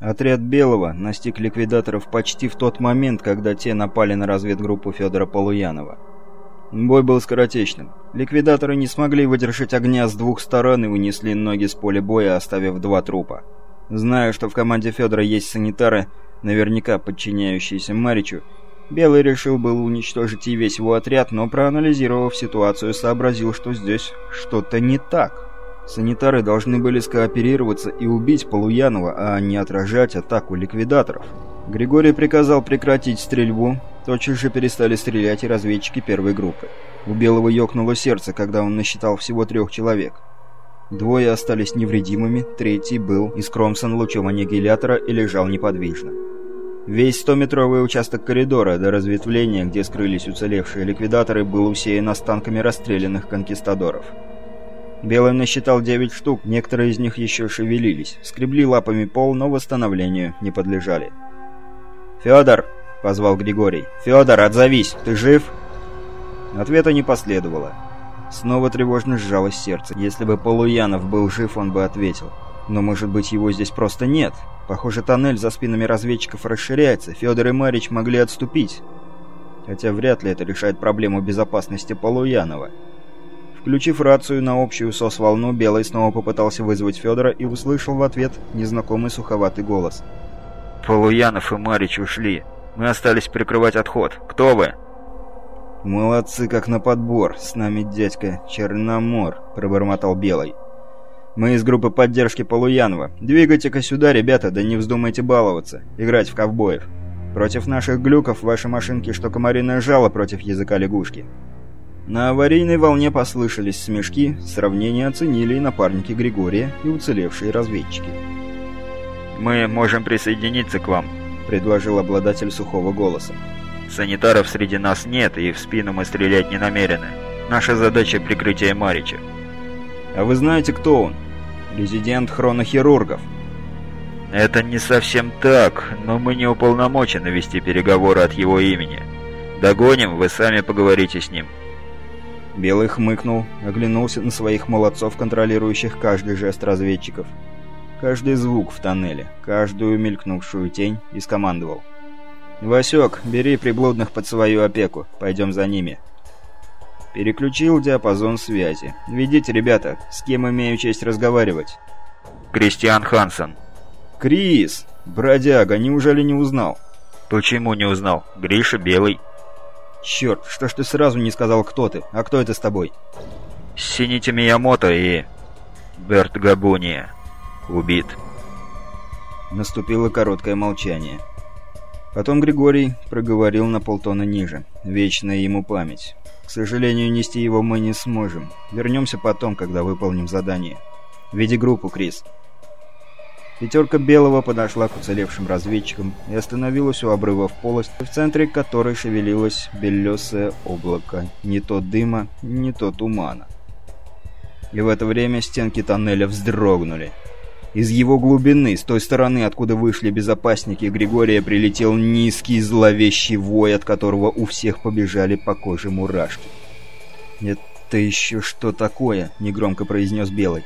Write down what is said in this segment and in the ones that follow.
Отряд Белого настиг ликвидаторов почти в тот момент, когда те напали на разведгруппу Федора Полуянова. Бой был скоротечным. Ликвидаторы не смогли выдержать огня с двух сторон и унесли ноги с поля боя, оставив два трупа. Зная, что в команде Федора есть санитары, наверняка подчиняющиеся Маричу, Белый решил был уничтожить и весь его отряд, но проанализировав ситуацию, сообразил, что здесь что-то не так. Санитары должны были скооперироваться и убить Полуянова, а не отражать атаку ликвидаторов. Григорий приказал прекратить стрельбу, тотчас же перестали стрелять и разведчики первой группы. У Белого ёкнуло сердце, когда он насчитал всего трех человек. Двое остались невредимыми, третий был искромсан лучом аннигилятора и лежал неподвижно. Весь 100-метровый участок коридора до разветвления, где скрылись уцелевшие ликвидаторы, был усеян останками расстрелянных конкистадоров. Белый насчитал 9 штук, некоторые из них еще шевелились, скребли лапами пол, но восстановлению не подлежали. «Федор!» — позвал Григорий. «Федор, отзовись! Ты жив?» Ответа не последовало. Снова тревожно сжалось сердце. Если бы Полуянов был жив, он бы ответил. Но, может быть, его здесь просто нет? Похоже, тоннель за спинами разведчиков расширяется. Федор и Марич могли отступить. Хотя вряд ли это решает проблему безопасности Полуянова. Включив рацию на общую СОС-волну, Белый снова попытался вызвать Федора и услышал в ответ незнакомый суховатый голос. «Полуянов и Марич ушли. Мы остались прикрывать отход. Кто вы?» «Молодцы, как на подбор. С нами дядька Черномор», — пробормотал Белый. Мы из группы поддержки Полуянова. Двигайте-ка сюда, ребята, да не вздумайте баловаться, играть в ковбоев. Против наших глюков ваши машинки, что комариное жало против языка лягушки». На аварийной волне послышались смешки, сравнение оценили и напарники Григория, и уцелевшие разведчики. «Мы можем присоединиться к вам», — предложил обладатель сухого голоса. «Санитаров среди нас нет, и в спину мы стрелять не намерены. Наша задача — прикрытие Марича». «А вы знаете, кто он?» резидент хронохирургов. Это не совсем так, но мы не уполномочены вести переговоры от его имени. Догоним, вы сами поговорите с ним. Белый хмыкнул, оглянулся на своих молодцов, контролирующих каждый жест разведчиков. Каждый звук в тоннеле, каждую мелькнувшую тень и скомандовал. «Васек, бери приблудных под свою опеку, пойдем за ними». Переключил диапазон связи. «Видите, ребята, с кем имею честь разговаривать?» «Кристиан Хансен». «Крис! Бродяга, неужели не узнал?» «Почему не узнал? Гриша Белый». «Черт, что ж ты сразу не сказал, кто ты? А кто это с тобой?» «Сините Миямото и... Берт Габуния. Убит». Наступило короткое молчание. Потом Григорий проговорил на полтона ниже. Вечная ему память. К сожалению, нести его мы не сможем. Вернемся потом, когда выполним задание. Веди группу, Крис. Пятерка Белого подошла к уцелевшим разведчикам и остановилась у обрыва в полость, в центре которой шевелилось белесое облако, не то дыма, не то тумана. И в это время стенки тоннеля вздрогнули. Из его глубины, с той стороны, откуда вышли безопасники Григория, прилетел низкий зловещий вой, от которого у всех побежали по коже мурашки. «Это еще что такое?» — негромко произнес Белый.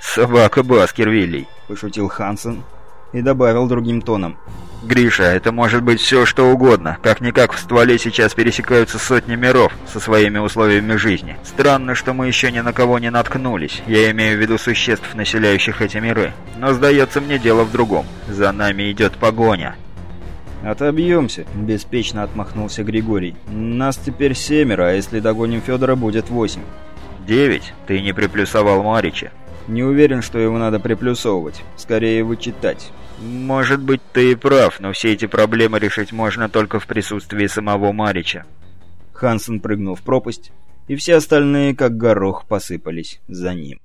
«Собака Баскервилей», — пошутил Хансен и добавил другим тоном. «Гриша, это может быть все что угодно. Как-никак в стволе сейчас пересекаются сотни миров со своими условиями жизни. Странно, что мы еще ни на кого не наткнулись. Я имею в виду существ, населяющих эти миры. Но, сдается мне, дело в другом. За нами идет погоня». «Отобьемся», — беспечно отмахнулся Григорий. «Нас теперь семеро, а если догоним Федора, будет восемь». «Девять? Ты не приплюсовал Марича». «Не уверен, что его надо приплюсовывать. Скорее вычитать». «Может быть, ты и прав, но все эти проблемы решить можно только в присутствии самого Марича». Хансен прыгнул в пропасть, и все остальные, как горох, посыпались за ним.